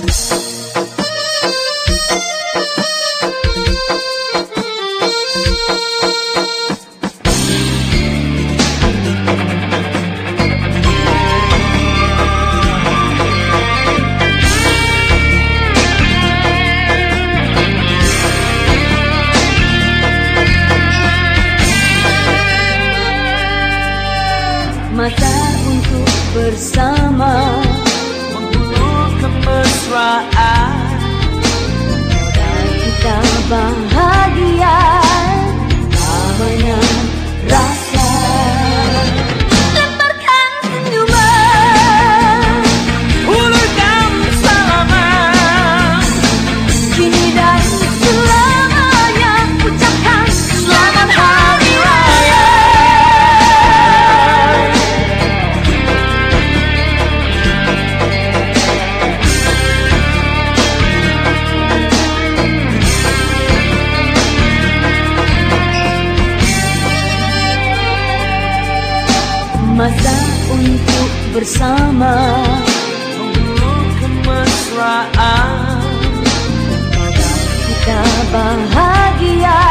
Masa kemesraan Dan kita bahagia Namanya rasa Lemparkan salaman Kini Masa untuk bersama. Menghulu kemesraan. Kita bahagia